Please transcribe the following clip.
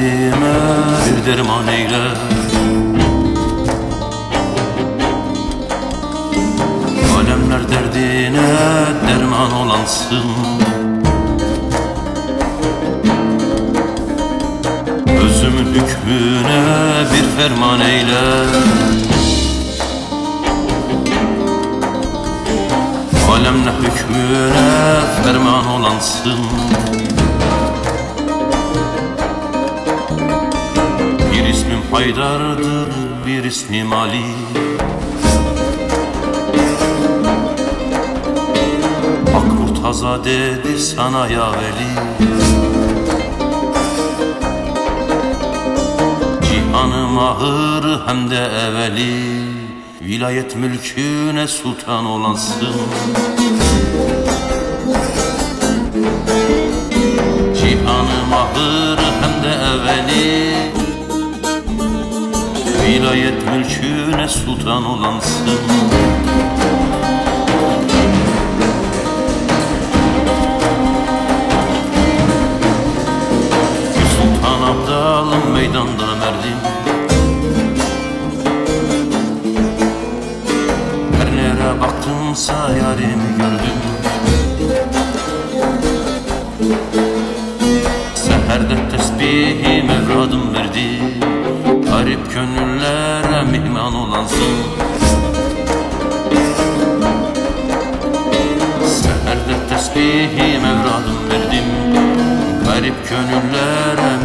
derdime bir derman eyle Alemler derdine derman olansın. Özümün hükmüne bir ferman eyle. Alemle hükmüne ferman olansın. Haydar'dır, bir ismim Ali. Ak Murtaza dedi sana ya veli. Cihanım ahır hem de evveli Vilayet mülküne sultan olansın Vilayet mülküne sultan olansın. Sultan Abdalım meydanda merdim Her nere baktımsa yarimi gördüm. Seherde tesbihi mevradım verdi Garip gönüllere mihman olansın Seherde tesbihi mevradım verdim? Garip gönüllere